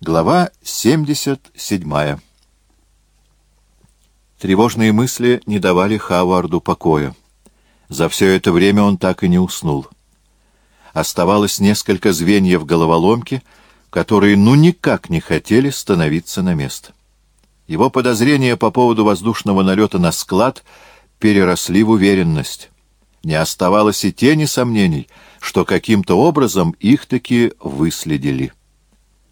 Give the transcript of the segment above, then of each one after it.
Глава 77. Тревожные мысли не давали Хаварду покоя. За все это время он так и не уснул. Оставалось несколько звеньев головоломки, которые ну никак не хотели становиться на место. Его подозрения по поводу воздушного налета на склад переросли в уверенность. Не оставалось и тени сомнений, что каким-то образом их таки выследили.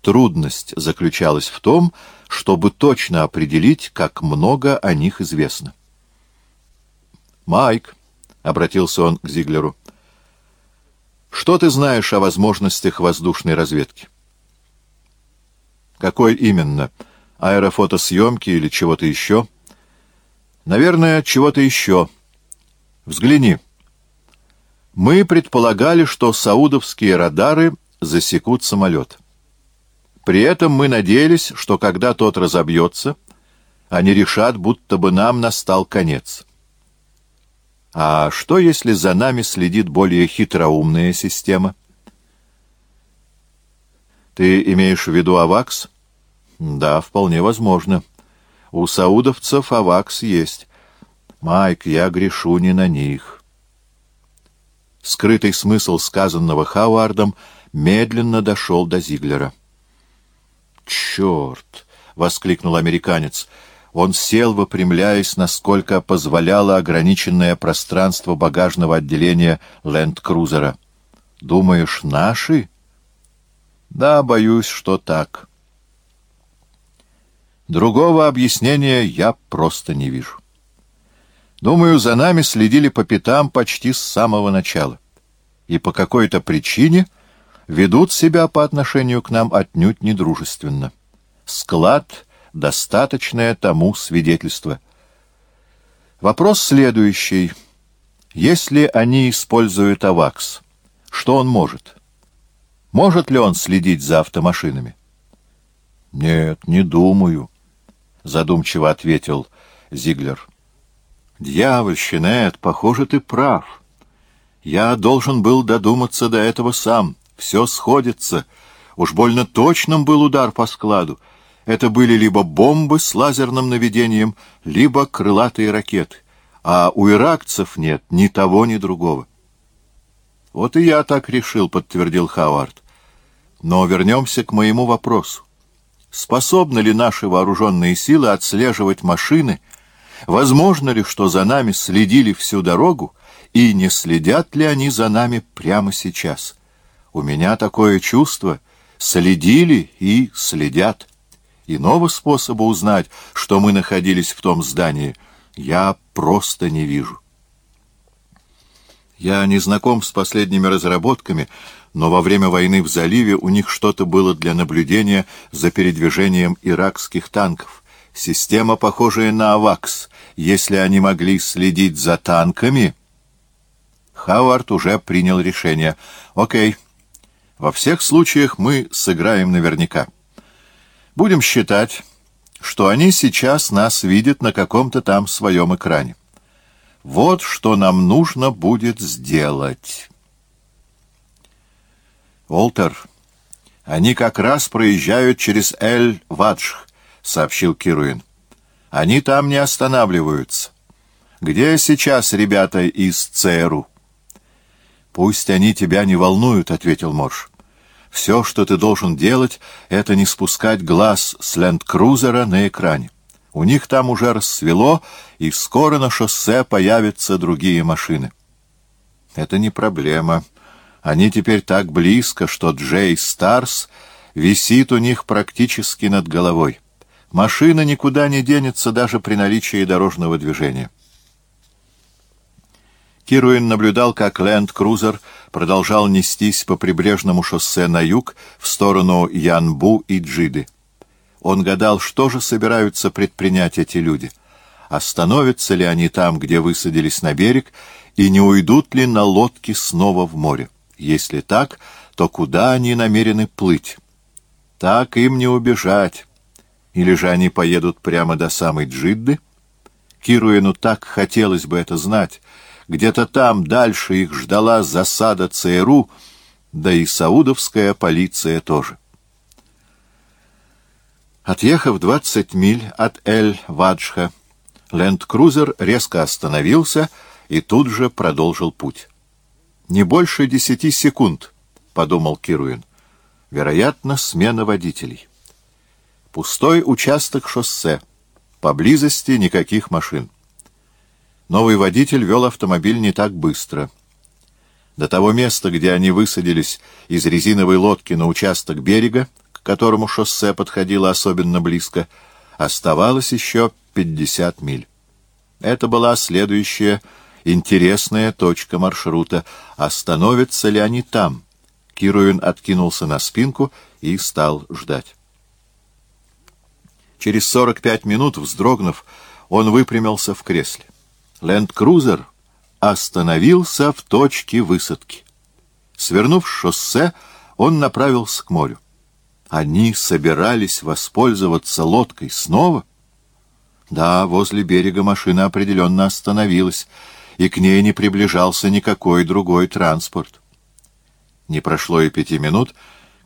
Трудность заключалась в том, чтобы точно определить, как много о них известно. «Майк», — обратился он к Зиглеру, — «что ты знаешь о возможностях воздушной разведки?» «Какой именно? Аэрофотосъемки или чего-то еще?» «Наверное, чего-то еще. Взгляни». Мы предполагали, что саудовские радары засекут самолет. При этом мы надеялись, что когда тот разобьется, они решат, будто бы нам настал конец. А что, если за нами следит более хитроумная система? Ты имеешь в виду АВАКС? Да, вполне возможно. У саудовцев АВАКС есть. Майк, я грешу не на них. Скрытый смысл сказанного Хауардом медленно дошел до Зиглера. «Черт!» — воскликнул американец. Он сел, выпрямляясь, насколько позволяло ограниченное пространство багажного отделения ленд-крузера. «Думаешь, наши?» «Да, боюсь, что так». Другого объяснения я просто не вижу. Думаю, за нами следили по пятам почти с самого начала. И по какой-то причине ведут себя по отношению к нам отнюдь недружественно. Склад — достаточное тому свидетельство. Вопрос следующий. Если они используют АВАКС, что он может? Может ли он следить за автомашинами? — Нет, не думаю, — задумчиво ответил Зиглер. — Дьявольщина, Эд, похоже, ты прав. Я должен был додуматься до этого сам. Все сходится. Уж больно точным был удар по складу. Это были либо бомбы с лазерным наведением, либо крылатые ракеты. А у иракцев нет ни того, ни другого. Вот и я так решил, подтвердил Хавард. Но вернемся к моему вопросу. Способны ли наши вооруженные силы отслеживать машины? Возможно ли, что за нами следили всю дорогу, и не следят ли они за нами прямо сейчас? У меня такое чувство. Следили и следят. Иного способа узнать, что мы находились в том здании, я просто не вижу. Я не знаком с последними разработками, но во время войны в заливе у них что-то было для наблюдения за передвижением иракских танков. Система, похожая на АВАКС. Если они могли следить за танками... Хауард уже принял решение. «Окей, во всех случаях мы сыграем наверняка. Будем считать, что они сейчас нас видят на каком-то там своем экране. Вот что нам нужно будет сделать. Уолтер, они как раз проезжают через Эль-Ваджх, сообщил Кируин. Они там не останавливаются. Где сейчас ребята из ЦРУ? «Пусть они тебя не волнуют», — ответил Морж. «Все, что ты должен делать, это не спускать глаз с ленд-крузера на экране. У них там уже рассвело, и скоро на шоссе появятся другие машины». «Это не проблема. Они теперь так близко, что Джей Старс висит у них практически над головой. Машина никуда не денется даже при наличии дорожного движения». Кируин наблюдал, как ленд-крузер продолжал нестись по прибрежному шоссе на юг в сторону Янбу и Джиды. Он гадал, что же собираются предпринять эти люди. Остановятся ли они там, где высадились на берег, и не уйдут ли на лодке снова в море? Если так, то куда они намерены плыть? Так им не убежать. Или же они поедут прямо до самой Джидды? Кируину так хотелось бы это знать, где-то там дальше их ждала засада ЦРУ, да и саудовская полиция тоже. Отъехав 20 миль от Эль-Ваджха, ленд-крузер резко остановился и тут же продолжил путь. «Не больше десяти секунд», — подумал Кируин. «Вероятно, смена водителей». Пустой участок шоссе. Поблизости никаких машин. Новый водитель вел автомобиль не так быстро. До того места, где они высадились из резиновой лодки на участок берега, к которому шоссе подходило особенно близко, оставалось еще 50 миль. Это была следующая интересная точка маршрута. Остановятся ли они там? Кируин откинулся на спинку и стал ждать. Через 45 минут, вздрогнув, он выпрямился в кресле. Ленд-крузер остановился в точке высадки. Свернув шоссе, он направился к морю. Они собирались воспользоваться лодкой снова? Да, возле берега машина определенно остановилась, и к ней не приближался никакой другой транспорт. Не прошло и пяти минут,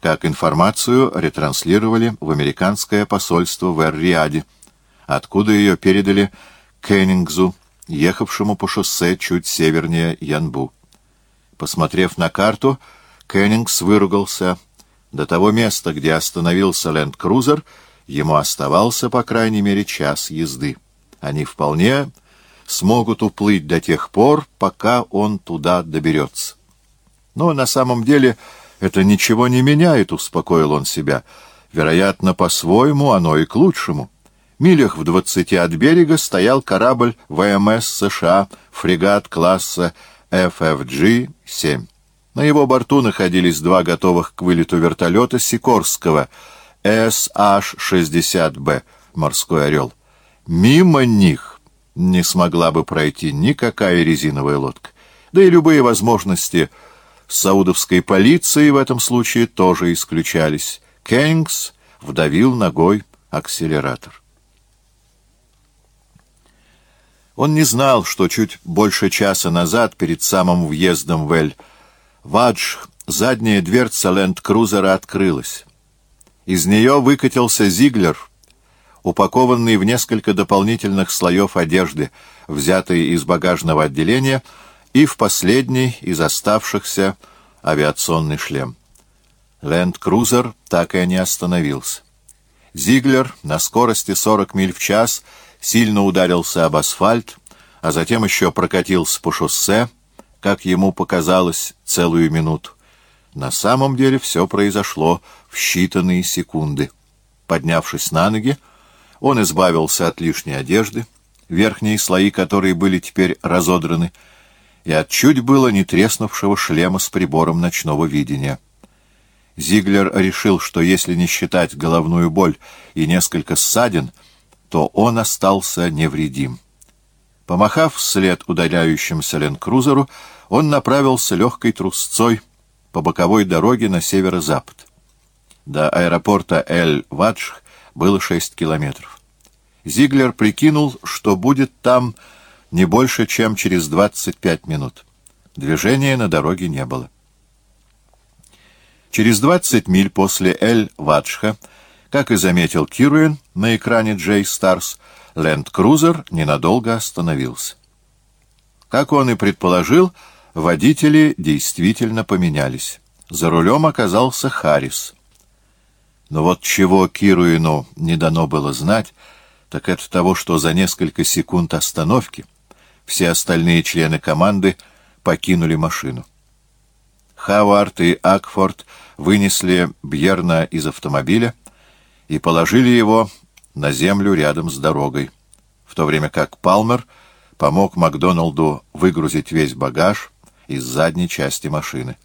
как информацию ретранслировали в американское посольство в Эр-Риаде, откуда ее передали Кеннингзу, ехавшему по шоссе чуть севернее Янбу. Посмотрев на карту, Кеннингс выругался. До того места, где остановился ленд-крузер, ему оставался, по крайней мере, час езды. Они вполне смогут уплыть до тех пор, пока он туда доберется. Но на самом деле это ничего не меняет, успокоил он себя. Вероятно, по-своему оно и к лучшему. Милях в двадцати от берега стоял корабль ВМС США, фрегат класса FFG-7. На его борту находились два готовых к вылету вертолета Сикорского SH-60B «Морской орел». Мимо них не смогла бы пройти никакая резиновая лодка. Да и любые возможности саудовской полиции в этом случае тоже исключались. Кеннингс вдавил ногой акселератор. Он не знал, что чуть больше часа назад, перед самым въездом в Эль-Вадж, задняя дверца ленд-крузера открылась. Из нее выкатился Зиглер, упакованный в несколько дополнительных слоев одежды, взятый из багажного отделения, и в последний из оставшихся авиационный шлем. Ленд-крузер так и не остановился. Зиглер на скорости 40 миль в час сильно ударился об асфальт, а затем еще прокатился по шоссе, как ему показалось, целую минуту. На самом деле все произошло в считанные секунды. Поднявшись на ноги, он избавился от лишней одежды, верхние слои которой были теперь разодраны, и от чуть было не треснувшего шлема с прибором ночного видения. Зиглер решил, что если не считать головную боль и несколько ссадин, то он остался невредим. Помахав вслед удаляющимся ленд-крузеру, он направился легкой трусцой по боковой дороге на северо-запад. До аэропорта Эль-Ваджх было шесть километров. Зиглер прикинул, что будет там не больше, чем через 25 минут. Движения на дороге не было. Через 20 миль после Эль-Ваджха, как и заметил Кируэн на экране Джей Старс, ленд-крузер ненадолго остановился. Как он и предположил, водители действительно поменялись. За рулем оказался Харрис. Но вот чего Кируину не дано было знать, так это того, что за несколько секунд остановки все остальные члены команды покинули машину. Хавард и Акфорд вынесли Бьерна из автомобиля и положили его на землю рядом с дорогой, в то время как Палмер помог Макдоналду выгрузить весь багаж из задней части машины.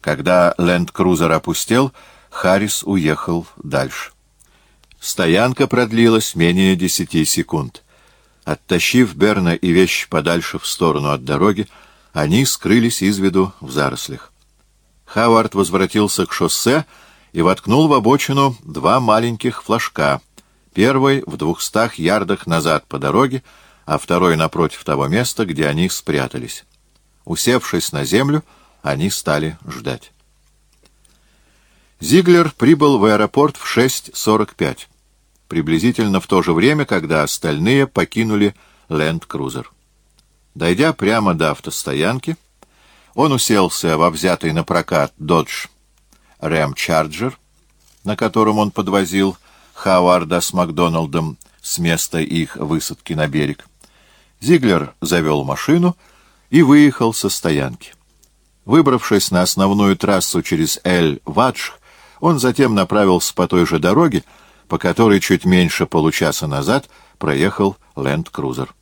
Когда ленд-крузер опустел, Харрис уехал дальше. Стоянка продлилась менее десяти секунд. Оттащив Берна и вещи подальше в сторону от дороги, они скрылись из виду в зарослях. Хавард возвратился к шоссе и воткнул в обочину два маленьких флажка. Первый в двухстах ярдах назад по дороге, а второй напротив того места, где они спрятались. Усевшись на землю, они стали ждать. Зиглер прибыл в аэропорт в 6.45. приблизительно в то же время, когда остальные покинули ленд-крузер. Дойдя прямо до автостоянки, он уселся во взятый на прокат Dodge Ram Charger, на котором он подвозил Хауарда с Макдоналдом с места их высадки на берег. Зиглер завел машину и выехал со стоянки. Выбравшись на основную трассу через Эль-Вадж, он затем направился по той же дороге, по которой чуть меньше получаса назад проехал ленд-крузер.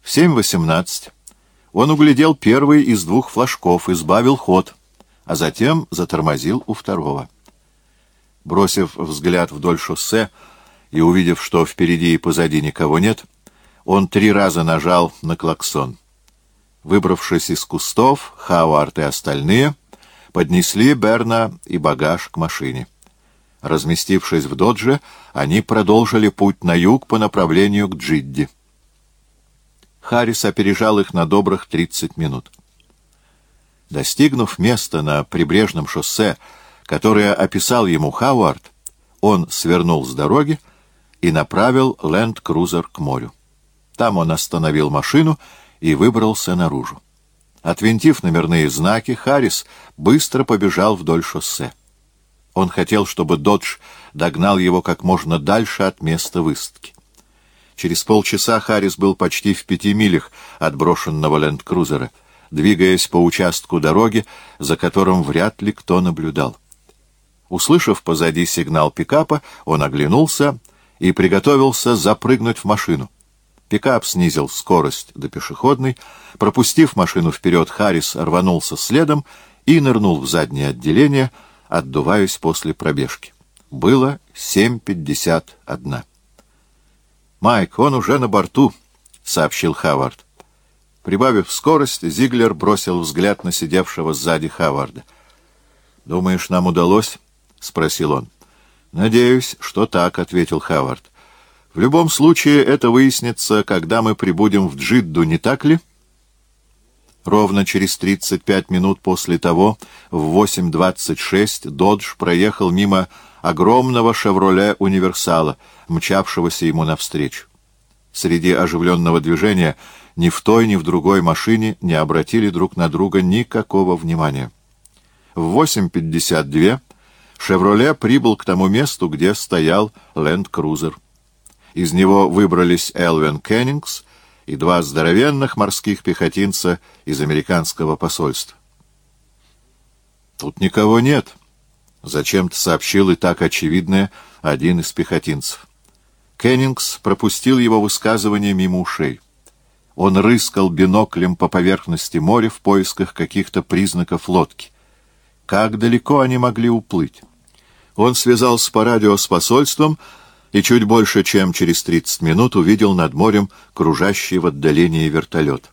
В 7.18 он углядел первый из двух флажков и сбавил ход, а затем затормозил у второго. Бросив взгляд вдоль шоссе и увидев, что впереди и позади никого нет, он три раза нажал на клаксон. Выбравшись из кустов, Хауарт и остальные поднесли Берна и багаж к машине. Разместившись в додже, они продолжили путь на юг по направлению к Джидди. Харрис опережал их на добрых 30 минут. Достигнув места на прибрежном шоссе, которое описал ему Хауард, он свернул с дороги и направил ленд-крузер к морю. Там он остановил машину и выбрался наружу. Отвинтив номерные знаки, Харрис быстро побежал вдоль шоссе. Он хотел, чтобы Додж догнал его как можно дальше от места высадки. Через полчаса Харрис был почти в пяти милях от брошенного ленд-крузера, двигаясь по участку дороги, за которым вряд ли кто наблюдал. Услышав позади сигнал пикапа, он оглянулся и приготовился запрыгнуть в машину. Пикап снизил скорость до пешеходной. Пропустив машину вперед, Харрис рванулся следом и нырнул в заднее отделение, отдуваясь после пробежки. Было 7.51. «Майк, он уже на борту», — сообщил Хавард. Прибавив скорость, Зиглер бросил взгляд на сидевшего сзади Хаварда. «Думаешь, нам удалось?» — спросил он. «Надеюсь, что так», — ответил Хавард. «В любом случае это выяснится, когда мы прибудем в Джидду, не так ли?» Ровно через 35 минут после того, в 8.26, Додж проехал мимо огромного «Шевроле Универсала», мчавшегося ему навстречу. Среди оживленного движения ни в той, ни в другой машине не обратили друг на друга никакого внимания. В 8.52 «Шевроле» прибыл к тому месту, где стоял ленд-крузер. Из него выбрались Элвин Кеннингс и два здоровенных морских пехотинца из американского посольства. «Тут никого нет», — зачем-то сообщил и так очевидное один из пехотинцев. Кеннингс пропустил его высказывание мимо ушей. Он рыскал биноклем по поверхности моря в поисках каких-то признаков лодки. Как далеко они могли уплыть? Он связался по радио с посольством и чуть больше, чем через 30 минут увидел над морем кружащий в отдалении вертолет.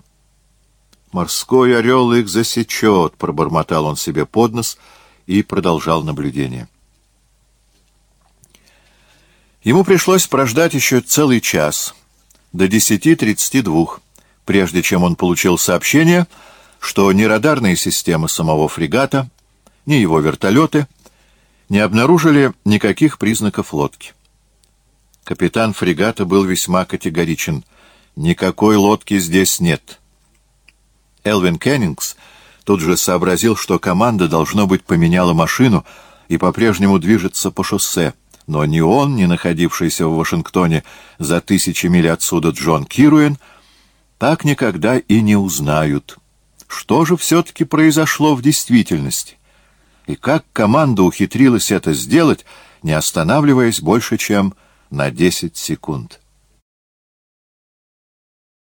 «Морской орел их засечет», — пробормотал он себе под нос — и продолжал наблюдение. Ему пришлось прождать еще целый час, до 10.32, прежде чем он получил сообщение, что ни радарные системы самого фрегата, ни его вертолеты не обнаружили никаких признаков лодки. Капитан фрегата был весьма категоричен. «Никакой лодки здесь нет». Элвин Кеннингс Тут же сообразил, что команда, должно быть, поменяла машину и по-прежнему движется по шоссе. Но ни он, ни находившийся в Вашингтоне за тысячи миль отсюда Джон Кируэн, так никогда и не узнают, что же все-таки произошло в действительности. И как команда ухитрилась это сделать, не останавливаясь больше, чем на 10 секунд.